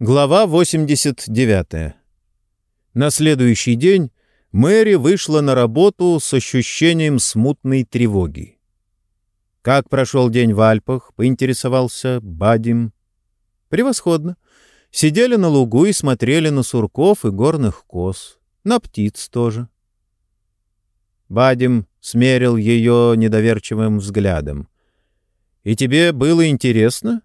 Глава 89. На следующий день Мэри вышла на работу с ощущением смутной тревоги. «Как прошел день в Альпах?» — поинтересовался Бадим. «Превосходно. Сидели на лугу и смотрели на сурков и горных коз. На птиц тоже». Бадим смерил ее недоверчивым взглядом. «И тебе было интересно?»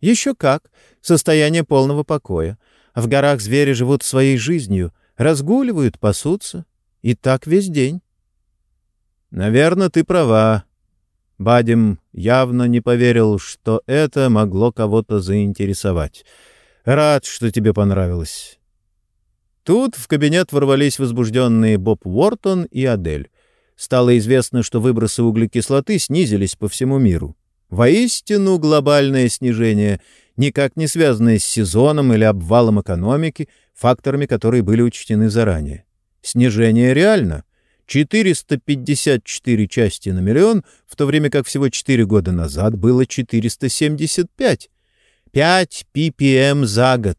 «Еще как состояние полного покоя. В горах звери живут своей жизнью, разгуливают, пасутся. И так весь день. Наверное, ты права. Бадим явно не поверил, что это могло кого-то заинтересовать. Рад, что тебе понравилось. Тут в кабинет ворвались возбужденные Боб Уортон и Адель. Стало известно, что выбросы углекислоты снизились по всему миру. Воистину глобальное снижение, никак не связанное с сезоном или обвалом экономики, факторами которые были учтены заранее. Снижение реально. 454 части на миллион, в то время как всего 4 года назад было 475. 5 ppm за год.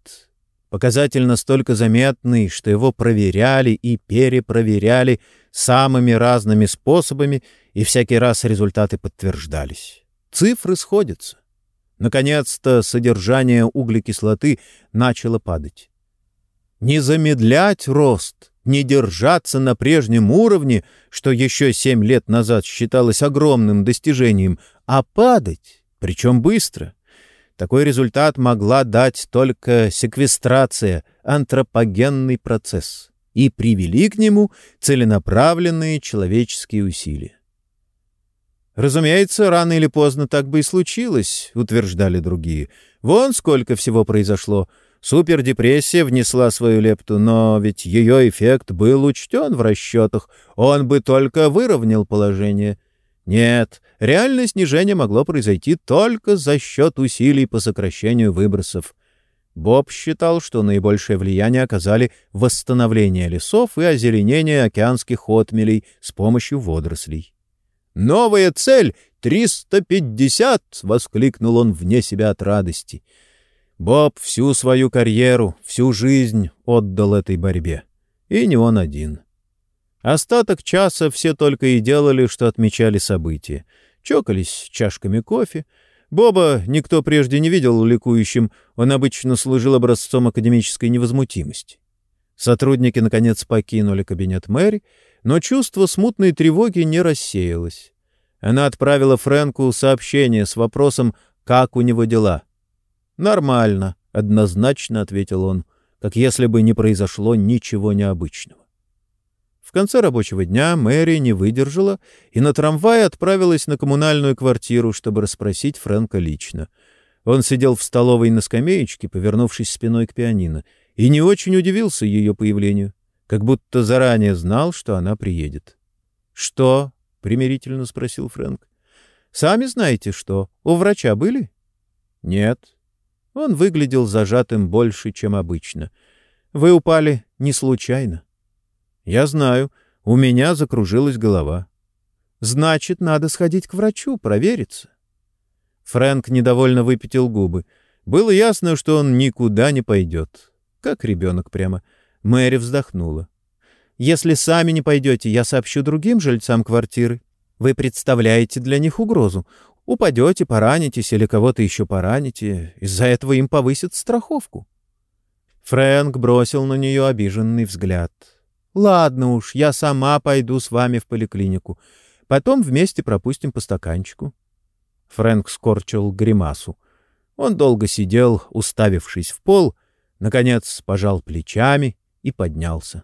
Показатель настолько заметный, что его проверяли и перепроверяли самыми разными способами, и всякий раз результаты подтверждались. Цифры сходятся. Наконец-то содержание углекислоты начало падать. Не замедлять рост, не держаться на прежнем уровне, что еще семь лет назад считалось огромным достижением, а падать, причем быстро. Такой результат могла дать только секвестрация, антропогенный процесс, и привели к нему целенаправленные человеческие усилия. «Разумеется, рано или поздно так бы и случилось», — утверждали другие. «Вон сколько всего произошло. Супердепрессия внесла свою лепту, но ведь ее эффект был учтен в расчетах. Он бы только выровнял положение». Нет, реальное снижение могло произойти только за счет усилий по сокращению выбросов. Боб считал, что наибольшее влияние оказали восстановление лесов и озеленение океанских отмелей с помощью водорослей. Новая цель — триста пятьдесят! — воскликнул он вне себя от радости. Боб всю свою карьеру, всю жизнь отдал этой борьбе. И не он один. Остаток часа все только и делали, что отмечали события. Чокались чашками кофе. Боба никто прежде не видел ликующим, он обычно служил образцом академической невозмутимости. Сотрудники, наконец, покинули кабинет Мэри, но чувство смутной тревоги не рассеялось. Она отправила Фрэнку сообщение с вопросом, как у него дела. «Нормально», — однозначно ответил он, как если бы не произошло ничего необычного. В конце рабочего дня Мэри не выдержала и на трамвае отправилась на коммунальную квартиру, чтобы расспросить Фрэнка лично. Он сидел в столовой на скамеечке, повернувшись спиной к пианино, и не очень удивился ее появлению как будто заранее знал, что она приедет. «Что?» — примирительно спросил Фрэнк. «Сами знаете, что. У врача были?» «Нет». Он выглядел зажатым больше, чем обычно. «Вы упали не случайно». «Я знаю. У меня закружилась голова». «Значит, надо сходить к врачу, провериться». Фрэнк недовольно выпятил губы. Было ясно, что он никуда не пойдет. Как ребенок прямо. Мэри вздохнула. «Если сами не пойдете, я сообщу другим жильцам квартиры. Вы представляете для них угрозу. Упадете, поранитесь или кого-то еще пораните. Из-за этого им повысят страховку». Фрэнк бросил на нее обиженный взгляд. «Ладно уж, я сама пойду с вами в поликлинику. Потом вместе пропустим по стаканчику». Фрэнк скорчил гримасу. Он долго сидел, уставившись в пол, наконец пожал плечами и поднялся.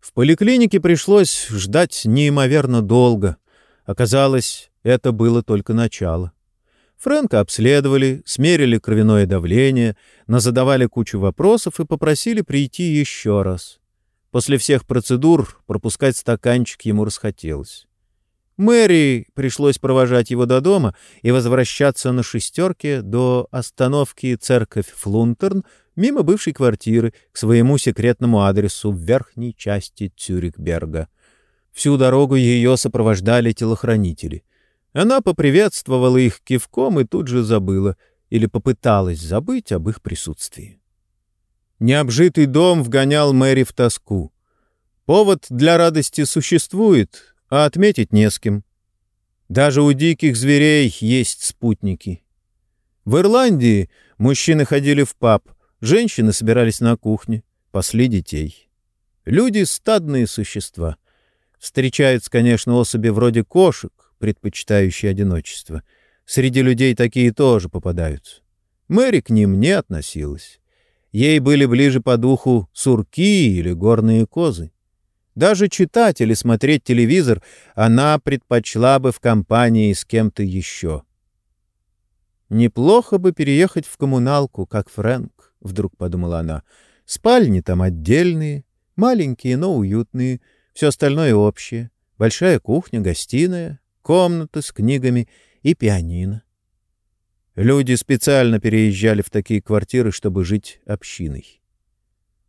В поликлинике пришлось ждать неимоверно долго. Оказалось, это было только начало. Фрэнка обследовали, смерили кровяное давление, назадавали кучу вопросов и попросили прийти еще раз. После всех процедур пропускать стаканчик ему расхотелось. Мэри пришлось провожать его до дома и возвращаться на шестерке до остановки церковь Флунтерн мимо бывшей квартиры к своему секретному адресу в верхней части Цюрихберга. Всю дорогу ее сопровождали телохранители. Она поприветствовала их кивком и тут же забыла. или попыталась забыть об их присутствии. Необжитый дом вгонял Мэри в тоску. Повод для радости существует, а отметить не с кем. Даже у диких зверей есть спутники. В Ирландии мужчины ходили в паб, женщины собирались на кухне, пасли детей. Люди — стадные существа. Встречаются, конечно, особи вроде кошек, предпочитающие одиночество. Среди людей такие тоже попадаются. Мэри к ним не относилась. Ей были ближе по духу сурки или горные козы. Даже читать или смотреть телевизор она предпочла бы в компании с кем-то еще. «Неплохо бы переехать в коммуналку, как Фрэнк», — вдруг подумала она. «Спальни там отдельные, маленькие, но уютные, все остальное общее. Большая кухня, гостиная, комната с книгами и пианино. Люди специально переезжали в такие квартиры, чтобы жить общиной.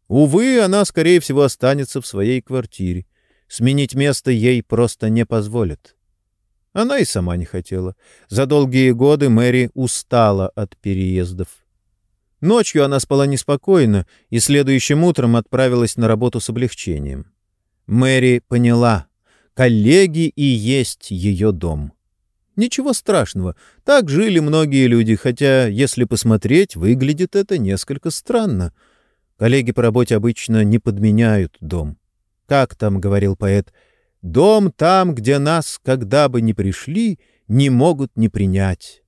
Увы, она, скорее всего, останется в своей квартире. Сменить место ей просто не позволят. Она и сама не хотела. За долгие годы Мэри устала от переездов. Ночью она спала неспокойно и следующим утром отправилась на работу с облегчением. Мэри поняла, коллеги и есть ее дом. Ничего страшного. Так жили многие люди, хотя, если посмотреть, выглядит это несколько странно. Коллеги по работе обычно не подменяют дом. Как там говорил поэт, «Дом там, где нас, когда бы ни пришли, не могут не принять».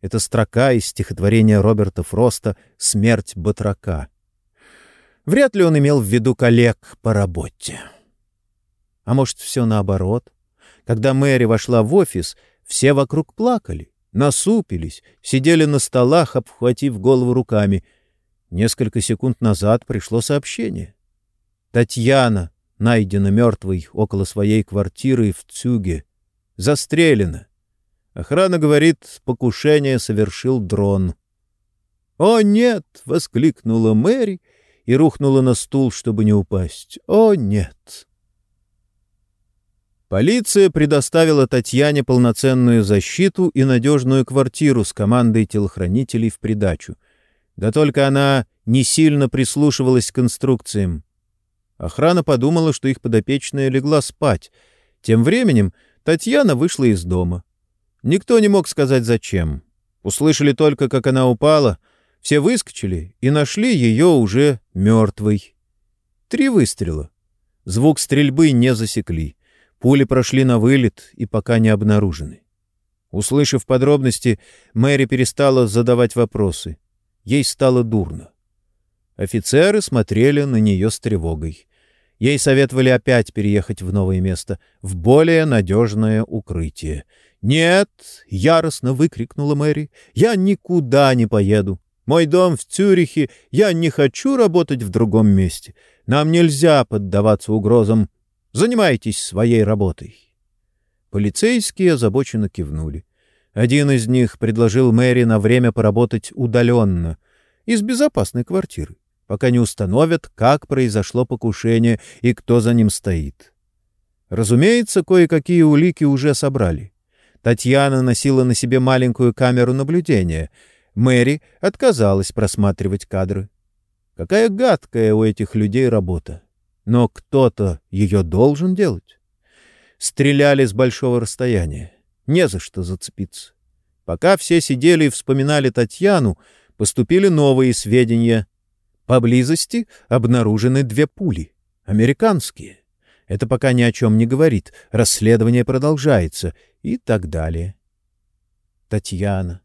Это строка из стихотворения Роберта Фроста «Смерть батрака». Вряд ли он имел в виду коллег по работе. А может, все наоборот? Когда Мэри вошла в офис, все вокруг плакали, насупились, сидели на столах, обхватив голову руками. Несколько секунд назад пришло сообщение. Татьяна найдена мертвой около своей квартиры в Цюге. Застрелена. Охрана говорит, покушение совершил дрон. «О, нет!» — воскликнула Мэри и рухнула на стул, чтобы не упасть. «О, нет!» Полиция предоставила Татьяне полноценную защиту и надежную квартиру с командой телохранителей в придачу. Да только она не сильно прислушивалась к инструкциям. Охрана подумала, что их подопечная легла спать. Тем временем Татьяна вышла из дома. Никто не мог сказать, зачем. Услышали только, как она упала. Все выскочили и нашли ее уже мертвой. Три выстрела. Звук стрельбы не засекли. Пули прошли на вылет и пока не обнаружены. Услышав подробности, Мэри перестала задавать вопросы. Ей стало дурно. Офицеры смотрели на нее с тревогой. Ей советовали опять переехать в новое место, в более надежное укрытие. «Нет!» — яростно выкрикнула Мэри. «Я никуда не поеду. Мой дом в Цюрихе. Я не хочу работать в другом месте. Нам нельзя поддаваться угрозам. Занимайтесь своей работой. Полицейские озабоченно кивнули. Один из них предложил Мэри на время поработать удаленно, из безопасной квартиры, пока не установят, как произошло покушение и кто за ним стоит. Разумеется, кое-какие улики уже собрали. Татьяна носила на себе маленькую камеру наблюдения. Мэри отказалась просматривать кадры. Какая гадкая у этих людей работа. Но кто-то ее должен делать. Стреляли с большого расстояния. Не за что зацепиться. Пока все сидели и вспоминали Татьяну, поступили новые сведения. Поблизости обнаружены две пули. Американские. Это пока ни о чем не говорит. Расследование продолжается. И так далее. Татьяна.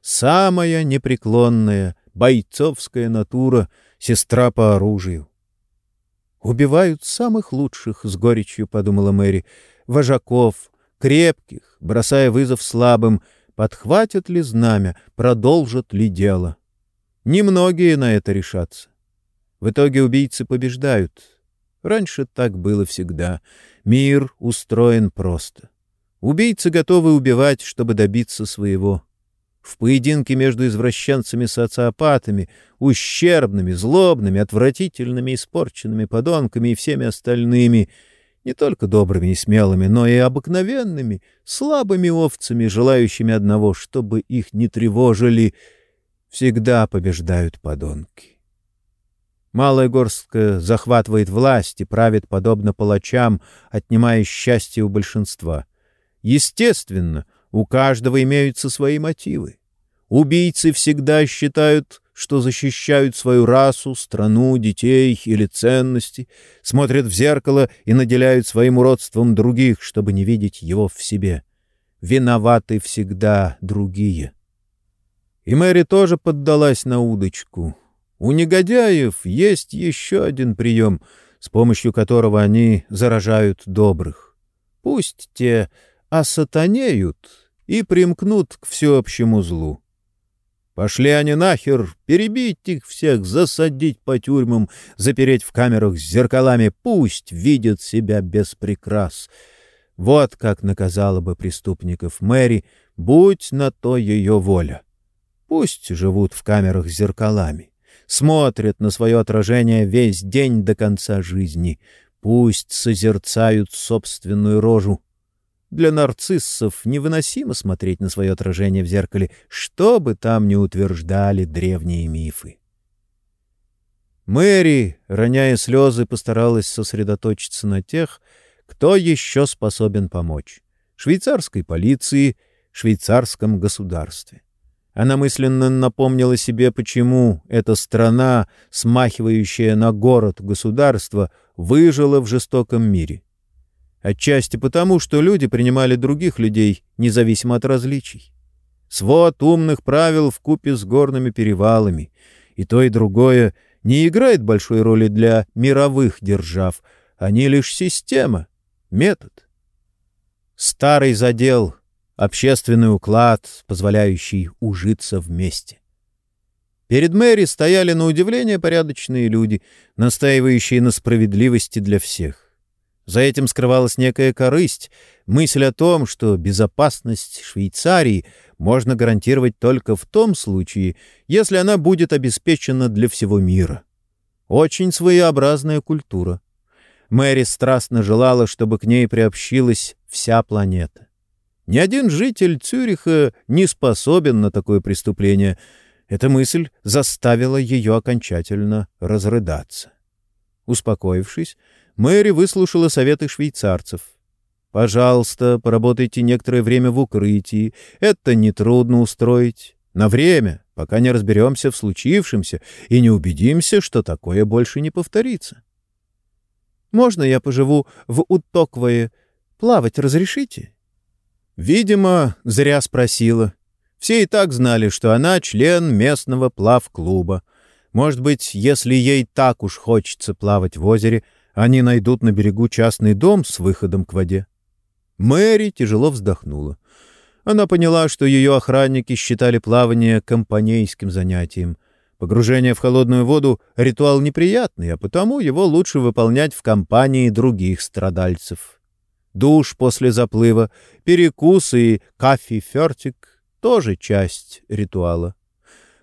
Самая непреклонная, бойцовская натура, сестра по оружию. Убивают самых лучших, — с горечью подумала Мэри, — вожаков, крепких, бросая вызов слабым, подхватят ли знамя, продолжат ли дело. Немногие на это решатся. В итоге убийцы побеждают. Раньше так было всегда. Мир устроен просто. Убийцы готовы убивать, чтобы добиться своего в поединке между извращенцами-социопатами, ущербными, злобными, отвратительными, испорченными подонками и всеми остальными, не только добрыми и смелыми, но и обыкновенными, слабыми овцами, желающими одного, чтобы их не тревожили, всегда побеждают подонки. Малая горстка захватывает власть и правит подобно палачам, отнимая счастье у большинства. Естественно, у каждого имеются свои мотивы. Убийцы всегда считают, что защищают свою расу, страну, детей или ценности, смотрят в зеркало и наделяют своим уродством других, чтобы не видеть его в себе. Виноваты всегда другие. И Мэри тоже поддалась на удочку. У негодяев есть еще один прием, с помощью которого они заражают добрых. Пусть те осатанеют и примкнут к всеобщему злу. Пошли они нахер, перебить их всех, засадить по тюрьмам, запереть в камерах с зеркалами, пусть видят себя без прикрас. Вот как наказала бы преступников Мэри, будь на то ее воля. Пусть живут в камерах с зеркалами, смотрят на свое отражение весь день до конца жизни, пусть созерцают собственную рожу. Для нарциссов невыносимо смотреть на свое отражение в зеркале, что бы там ни утверждали древние мифы. Мэри, роняя слезы, постаралась сосредоточиться на тех, кто еще способен помочь — швейцарской полиции, швейцарском государстве. Она мысленно напомнила себе, почему эта страна, смахивающая на город-государство, выжила в жестоком мире. Отчасти потому, что люди принимали других людей, независимо от различий. Свод умных правил в купе с горными перевалами. И то, и другое не играет большой роли для мировых держав. Они лишь система, метод. Старый задел, общественный уклад, позволяющий ужиться вместе. Перед Мэри стояли на удивление порядочные люди, настаивающие на справедливости для всех. За этим скрывалась некая корысть, мысль о том, что безопасность Швейцарии можно гарантировать только в том случае, если она будет обеспечена для всего мира. Очень своеобразная культура. Мэри страстно желала, чтобы к ней приобщилась вся планета. Ни один житель Цюриха не способен на такое преступление. Эта мысль заставила ее окончательно разрыдаться. Успокоившись, Мэри выслушала советы швейцарцев. «Пожалуйста, поработайте некоторое время в укрытии. Это нетрудно устроить. На время, пока не разберемся в случившемся и не убедимся, что такое больше не повторится». «Можно я поживу в Утоквое? Плавать разрешите?» Видимо, зря спросила. Все и так знали, что она член местного плав-клуба. Может быть, если ей так уж хочется плавать в озере — они найдут на берегу частный дом с выходом к воде. Мэри тяжело вздохнула. Она поняла, что ее охранники считали плавание компанейским занятием. Погружение в холодную воду — ритуал неприятный, а потому его лучше выполнять в компании других страдальцев. Душ после заплыва, перекус и кафе-фертик — тоже часть ритуала.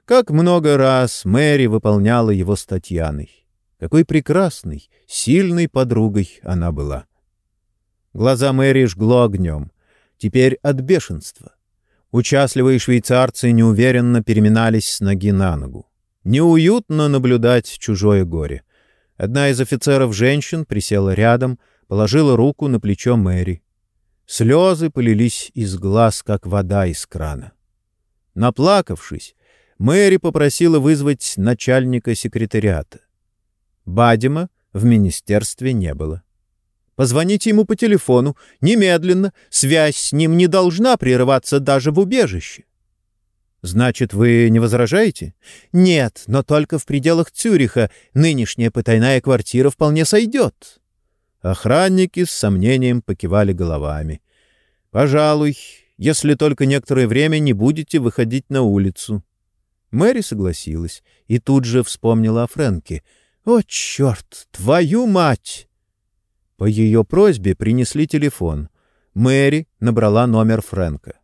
Как много раз Мэри выполняла его с Татьяной. Какой прекрасной, сильной подругой она была. Глаза Мэри жгло огнем. Теперь от бешенства. Участливые швейцарцы неуверенно переминались с ноги на ногу. Неуютно наблюдать чужое горе. Одна из офицеров женщин присела рядом, положила руку на плечо Мэри. Слезы полились из глаз, как вода из крана. Наплакавшись, Мэри попросила вызвать начальника секретариата. Бадима в министерстве не было. Позвоните ему по телефону, немедленно, связь с ним не должна прерываться даже в убежище. Значит, вы не возражаете? Нет, но только в пределах Цюриха. Нынешняя потайная квартира вполне сойдет. Охранники с сомнением покивали головами. Пожалуй, если только некоторое время не будете выходить на улицу. Мэри согласилась и тут же вспомнила о Фрэнке — «О, черт! Твою мать!» По ее просьбе принесли телефон. Мэри набрала номер Фрэнка.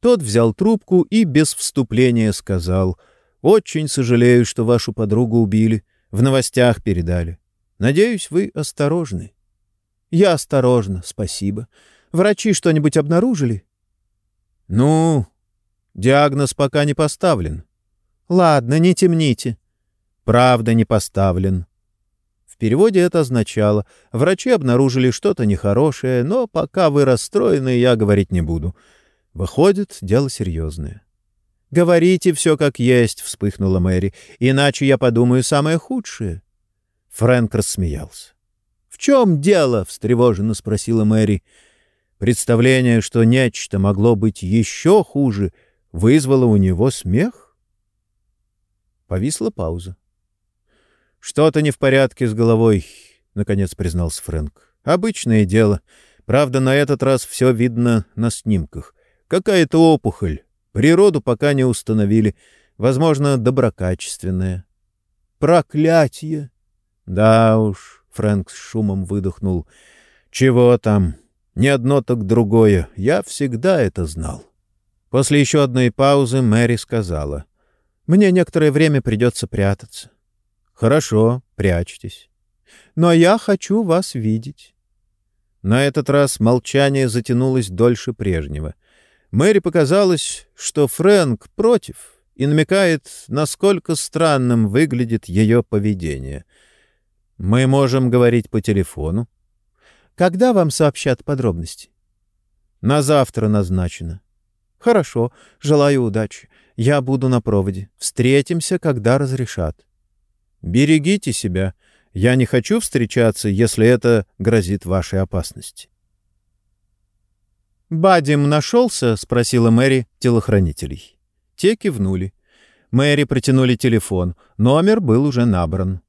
Тот взял трубку и без вступления сказал, «Очень сожалею, что вашу подругу убили. В новостях передали. Надеюсь, вы осторожны». Я осторожно, спасибо. Врачи что-нибудь обнаружили? Ну, диагноз пока не поставлен. Ладно, не темните. Правда не поставлен. В переводе это означало, врачи обнаружили что-то нехорошее, но пока вы расстроены, я говорить не буду. Выходит, дело серьезное. «Говорите все как есть», — вспыхнула Мэри, — «иначе я подумаю самое худшее». Фрэнк рассмеялся. «В чем дело?» — встревоженно спросила Мэри. Представление, что нечто могло быть еще хуже, вызвало у него смех. Повисла пауза. «Что-то не в порядке с головой», — наконец признался Фрэнк. «Обычное дело. Правда, на этот раз все видно на снимках. Какая-то опухоль. Природу пока не установили. Возможно, доброкачественная». «Проклятие!» «Да уж», — Фрэнк с шумом выдохнул. «Чего там? Ни одно, так другое. Я всегда это знал». После еще одной паузы Мэри сказала. «Мне некоторое время придется прятаться». «Хорошо, прячьтесь». «Но я хочу вас видеть». На этот раз молчание затянулось дольше прежнего. Мэри показалось, что Фрэнк против и намекает, насколько странным выглядит ее поведение. «Мы можем говорить по телефону». «Когда вам сообщат подробности?» «На завтра назначено». «Хорошо. Желаю удачи. Я буду на проводе. Встретимся, когда разрешат». «Берегите себя. Я не хочу встречаться, если это грозит вашей опасности». «Бадим нашелся?» — спросила Мэри телохранителей. Те кивнули. Мэри протянули телефон. Номер был уже набран.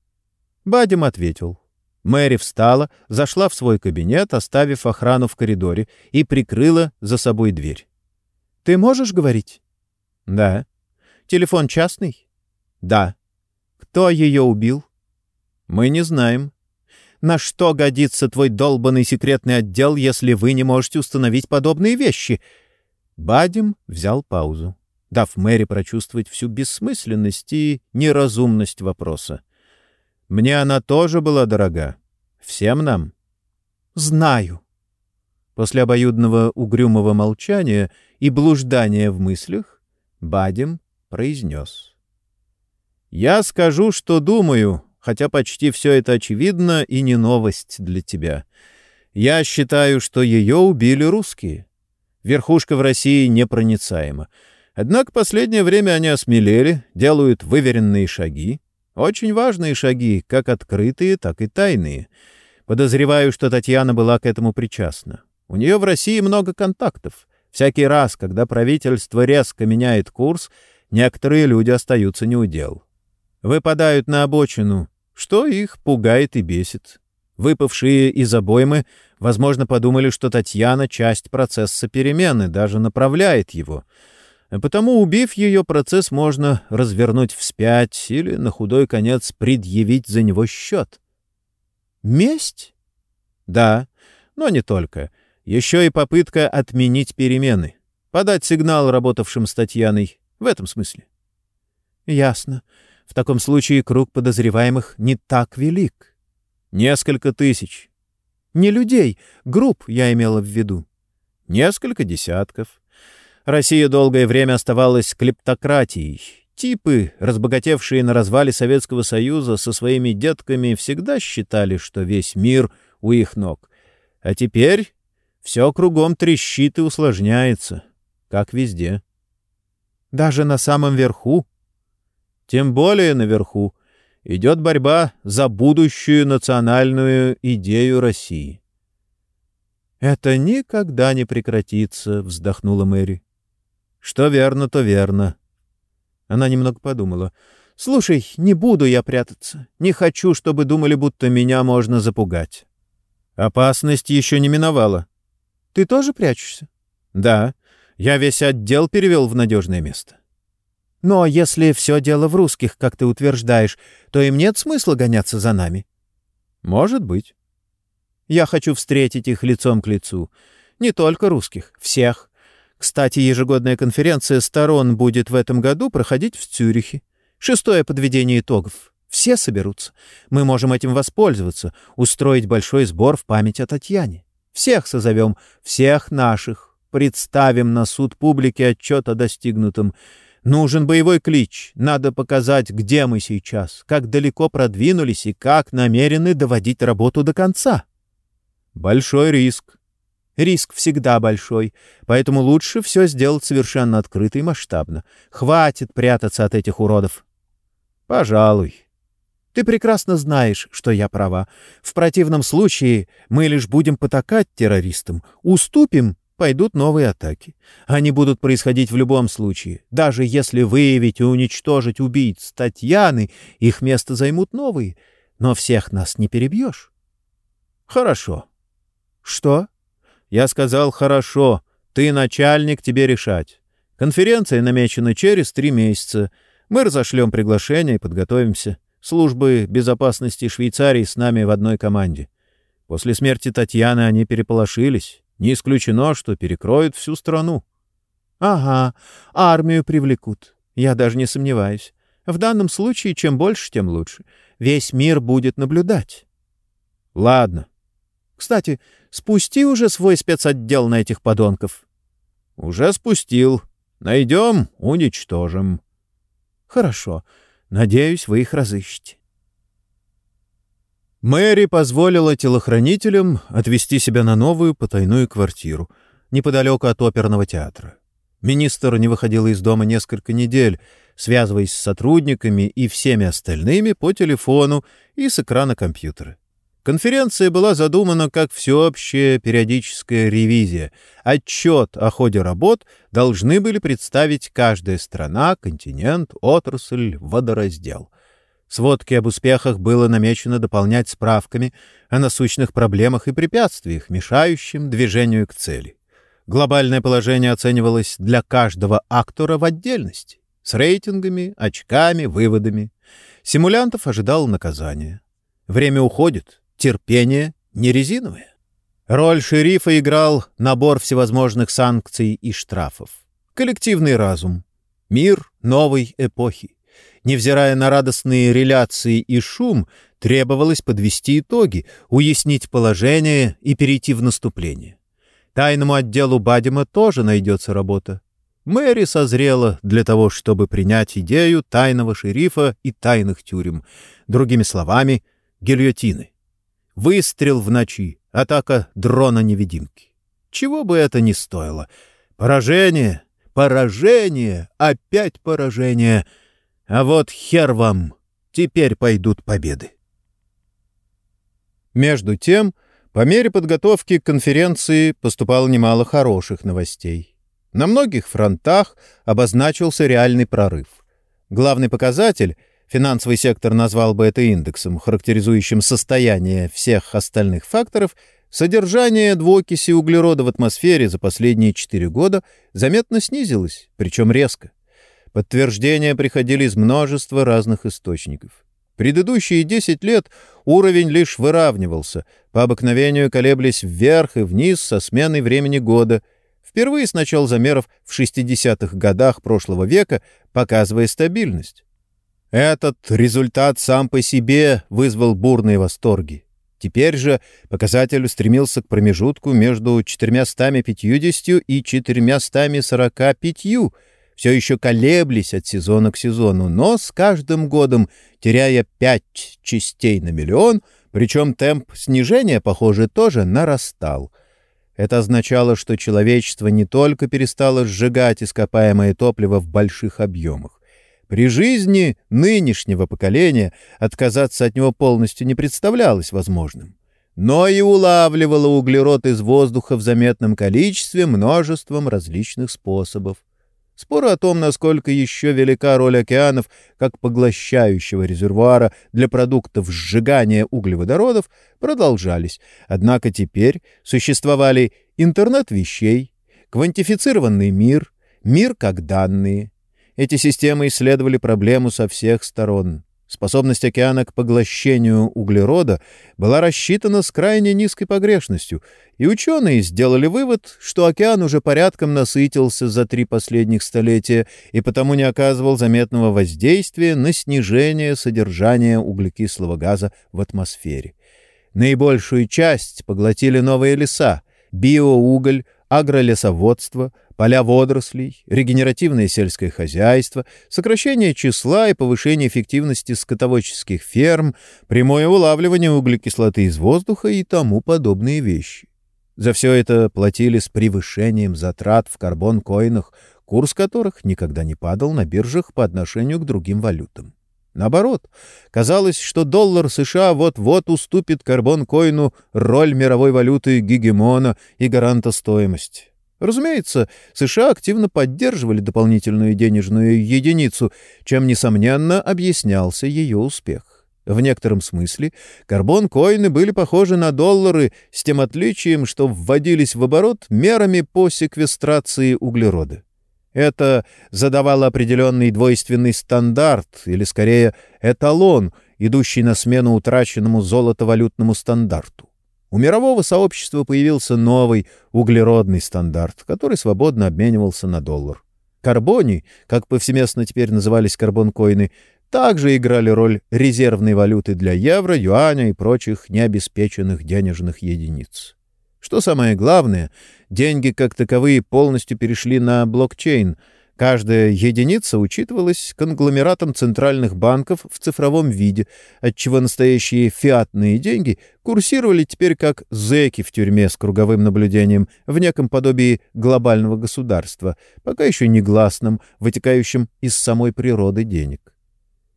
Бадим ответил. Мэри встала, зашла в свой кабинет, оставив охрану в коридоре, и прикрыла за собой дверь. «Ты можешь говорить?» «Да». «Телефон частный?» «Да». «Кто ее убил?» «Мы не знаем». «На что годится твой долбанный секретный отдел, если вы не можете установить подобные вещи?» Бадим взял паузу, дав Мэри прочувствовать всю бессмысленность и неразумность вопроса. «Мне она тоже была дорога. Всем нам». «Знаю». После обоюдного угрюмого молчания и блуждания в мыслях Бадим произнес. «Я скажу, что думаю, хотя почти все это очевидно и не новость для тебя. Я считаю, что ее убили русские. Верхушка в России непроницаема. Однако последнее время они осмелели, делают выверенные шаги. Очень важные шаги, как открытые, так и тайные. Подозреваю, что Татьяна была к этому причастна. У нее в России много контактов. Всякий раз, когда правительство резко меняет курс, некоторые люди остаются неудел выпадают на обочину, что их пугает и бесит. Выпавшие из обоймы, возможно, подумали, что Татьяна — часть процесса перемены, даже направляет его. Потому, убив ее, процесс можно развернуть вспять или, на худой конец, предъявить за него счет. Месть? Да, но не только. Еще и попытка отменить перемены. Подать сигнал работавшим с Татьяной. В этом смысле. Ясно. В таком случае круг подозреваемых не так велик. Несколько тысяч. Не людей, групп я имела в виду. Несколько десятков. Россия долгое время оставалась клептократией. Типы, разбогатевшие на развале Советского Союза со своими детками, всегда считали, что весь мир у их ног. А теперь все кругом трещит и усложняется, как везде. Даже на самом верху тем более наверху идет борьба за будущую национальную идею России. «Это никогда не прекратится», — вздохнула Мэри. «Что верно, то верно». Она немного подумала. «Слушай, не буду я прятаться. Не хочу, чтобы думали, будто меня можно запугать». «Опасность еще не миновала». «Ты тоже прячешься?» «Да. Я весь отдел перевел в надежное место». Но если все дело в русских, как ты утверждаешь, то им нет смысла гоняться за нами. Может быть. Я хочу встретить их лицом к лицу. Не только русских, всех. Кстати, ежегодная конференция сторон будет в этом году проходить в Цюрихе. Шестое подведение итогов. Все соберутся. Мы можем этим воспользоваться, устроить большой сбор в память о Татьяне. Всех созовем, всех наших. Представим на суд публики отчет о достигнутом. Нужен боевой клич. Надо показать, где мы сейчас, как далеко продвинулись и как намерены доводить работу до конца. Большой риск. Риск всегда большой, поэтому лучше все сделать совершенно открыто и масштабно. Хватит прятаться от этих уродов. Пожалуй. Ты прекрасно знаешь, что я права. В противном случае мы лишь будем потакать террористам, уступим пойдут новые атаки. Они будут происходить в любом случае. Даже если выявить и уничтожить убийц Татьяны, их место займут новые. Но всех нас не перебьешь. Хорошо. Что? Я сказал «хорошо». Ты начальник, тебе решать. Конференция намечена через три месяца. Мы разошлем приглашение и подготовимся. Службы безопасности Швейцарии с нами в одной команде. После смерти Татьяны они переполошились. Не исключено, что перекроют всю страну. — Ага, армию привлекут. Я даже не сомневаюсь. В данном случае чем больше, тем лучше. Весь мир будет наблюдать. — Ладно. Кстати, спусти уже свой спецотдел на этих подонков. — Уже спустил. Найдем — уничтожим. — Хорошо. Надеюсь, вы их разыщете. Мэри позволила телохранителям отвезти себя на новую потайную квартиру неподалеку от оперного театра. Министр не выходил из дома несколько недель, связываясь с сотрудниками и всеми остальными по телефону и с экрана компьютера. Конференция была задумана как всеобщая периодическая ревизия. Отчет о ходе работ должны были представить каждая страна, континент, отрасль, водораздел — Сводки об успехах было намечено дополнять справками о насущных проблемах и препятствиях, мешающим движению к цели. Глобальное положение оценивалось для каждого актора в отдельности, с рейтингами, очками, выводами. Симулянтов ожидал наказание. Время уходит, терпение не резиновое. Роль шерифа играл набор всевозможных санкций и штрафов. Коллективный разум. Мир новой эпохи. Невзирая на радостные реляции и шум, требовалось подвести итоги, уяснить положение и перейти в наступление. Тайному отделу Бадима тоже найдется работа. Мэри созрела для того, чтобы принять идею тайного шерифа и тайных тюрем. Другими словами, гильотины. Выстрел в ночи, атака дрона-невидимки. Чего бы это ни стоило. Поражение, поражение, опять поражение — а вот хер вам, теперь пойдут победы. Между тем, по мере подготовки к конференции поступало немало хороших новостей. На многих фронтах обозначился реальный прорыв. Главный показатель — финансовый сектор назвал бы это индексом, характеризующим состояние всех остальных факторов — содержание двуокиси углерода в атмосфере за последние четыре года заметно снизилось, причем резко. Подтверждения приходили из множества разных источников. Предыдущие 10 лет уровень лишь выравнивался, по обыкновению колеблясь вверх и вниз со сменой времени года, впервые с начала замеров в 60-х годах прошлого века, показывая стабильность. Этот результат сам по себе вызвал бурные восторги. Теперь же показатель стремился к промежутку между 450 и 445, все еще колеблись от сезона к сезону, но с каждым годом, теряя пять частей на миллион, причем темп снижения, похоже, тоже нарастал. Это означало, что человечество не только перестало сжигать ископаемое топливо в больших объемах. При жизни нынешнего поколения отказаться от него полностью не представлялось возможным но и улавливало углерод из воздуха в заметном количестве множеством различных способов. Споры о том, насколько еще велика роль океанов как поглощающего резервуара для продуктов сжигания углеводородов, продолжались. Однако теперь существовали интернет вещей, квантифицированный мир, мир как данные. Эти системы исследовали проблему со всех сторон. Способность океана к поглощению углерода была рассчитана с крайне низкой погрешностью, и ученые сделали вывод, что океан уже порядком насытился за три последних столетия и потому не оказывал заметного воздействия на снижение содержания углекислого газа в атмосфере. Наибольшую часть поглотили новые леса, биоуголь, агролесоводство, поля водорослей, регенеративное сельское хозяйство, сокращение числа и повышение эффективности скотоводческих ферм, прямое улавливание углекислоты из воздуха и тому подобные вещи. За все это платили с превышением затрат в карбон-коинах, курс которых никогда не падал на биржах по отношению к другим валютам. Наоборот, казалось, что доллар США вот-вот уступит карбон-коину роль мировой валюты гегемона и гаранта стоимости. Разумеется, США активно поддерживали дополнительную денежную единицу, чем, несомненно, объяснялся ее успех. В некотором смысле карбон-коины были похожи на доллары с тем отличием, что вводились в оборот мерами по секвестрации углерода. Это задавало определенный двойственный стандарт, или скорее эталон, идущий на смену утраченному золотовалютному стандарту. У мирового сообщества появился новый углеродный стандарт, который свободно обменивался на доллар. Карбони, как повсеместно теперь назывались карбон-коины, также играли роль резервной валюты для евро, юаня и прочих необеспеченных денежных единиц. Что самое главное, деньги как таковые полностью перешли на блокчейн. Каждая единица учитывалась конгломератом центральных банков в цифровом виде, отчего настоящие фиатные деньги курсировали теперь как зэки в тюрьме с круговым наблюдением в неком подобии глобального государства, пока еще негласном, вытекающем из самой природы денег.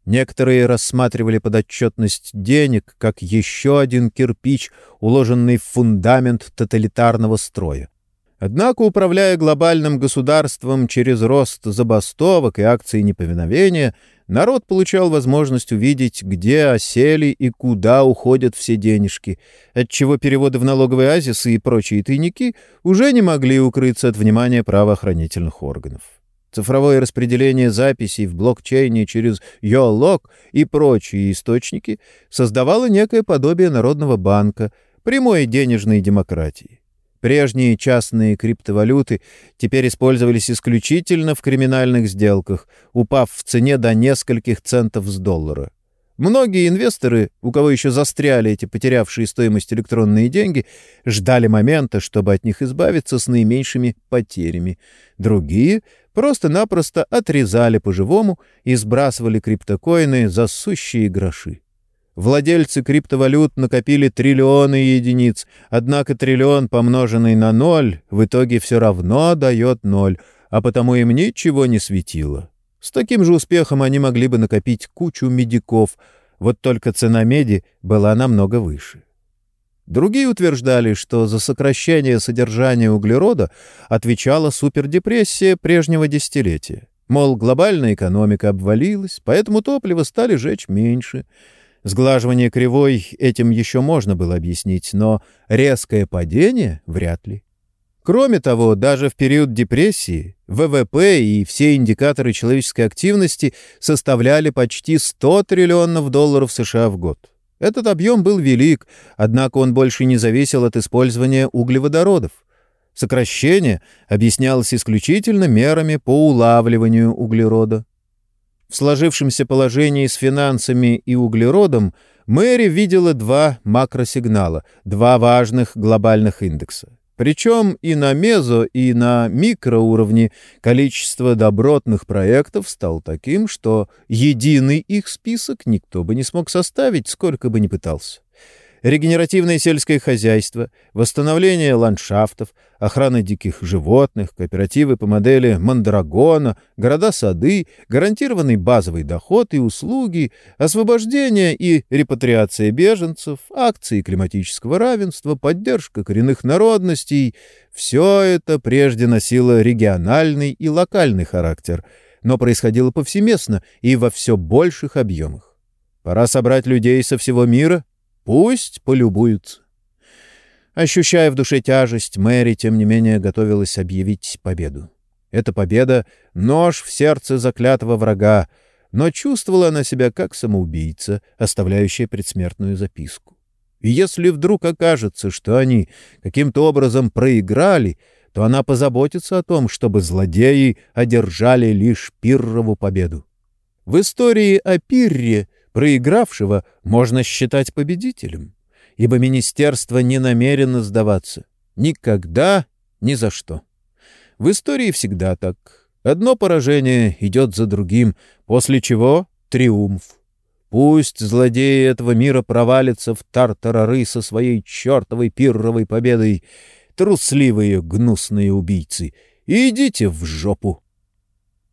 Некоторые рассматривали подотчетность денег как еще один кирпич, уложенный в фундамент тоталитарного строя. Однако, управляя глобальным государством через рост забастовок и акций неповиновения, народ получал возможность увидеть, где осели и куда уходят все денежки, отчего переводы в налоговые азисы и прочие тайники уже не могли укрыться от внимания правоохранительных органов. Цифровое распределение записей в блокчейне через YOLOG и прочие источники создавало некое подобие народного банка, прямой денежной демократии. Прежние частные криптовалюты теперь использовались исключительно в криминальных сделках, упав в цене до нескольких центов с доллара. Многие инвесторы, у кого еще застряли эти потерявшие стоимость электронные деньги, ждали момента, чтобы от них избавиться с наименьшими потерями. Другие просто-напросто отрезали по-живому и сбрасывали криптокоины за сущие гроши. Владельцы криптовалют накопили триллионы единиц, однако триллион, помноженный на ноль, в итоге все равно дает ноль, а потому им ничего не светило. С таким же успехом они могли бы накопить кучу медиков, вот только цена меди была намного выше. Другие утверждали, что за сокращение содержания углерода отвечала супердепрессия прежнего десятилетия. Мол, глобальная экономика обвалилась, поэтому топлива стали жечь меньше. Сглаживание кривой этим еще можно было объяснить, но резкое падение — вряд ли. Кроме того, даже в период депрессии ВВП и все индикаторы человеческой активности составляли почти 100 триллионов долларов США в год. Этот объем был велик, однако он больше не зависел от использования углеводородов. Сокращение объяснялось исключительно мерами по улавливанию углерода. В сложившемся положении с финансами и углеродом Мэри видела два макросигнала, два важных глобальных индекса. Причем и на мезо, и на микроуровне количество добротных проектов стал таким, что единый их список никто бы не смог составить, сколько бы ни пытался регенеративное сельское хозяйство, восстановление ландшафтов, охрана диких животных, кооперативы по модели Мандрагона, города-сады, гарантированный базовый доход и услуги, освобождение и репатриация беженцев, акции климатического равенства, поддержка коренных народностей — все это прежде носило региональный и локальный характер, но происходило повсеместно и во все больших объемах. Пора собрать людей со всего мира Пусть полюбуются. Ощущая в душе тяжесть, Мэри, тем не менее, готовилась объявить победу. Эта победа — нож в сердце заклятого врага, но чувствовала она себя как самоубийца, оставляющая предсмертную записку. И если вдруг окажется, что они каким-то образом проиграли, то она позаботится о том, чтобы злодеи одержали лишь Пиррову победу. В истории о Пирре проигравшего можно считать победителем, ибо министерство не намерено сдаваться. Никогда, ни за что. В истории всегда так. Одно поражение идет за другим, после чего — триумф. Пусть злодеи этого мира провалятся в тартарары со своей чертовой пирровой победой, трусливые гнусные убийцы, идите в жопу.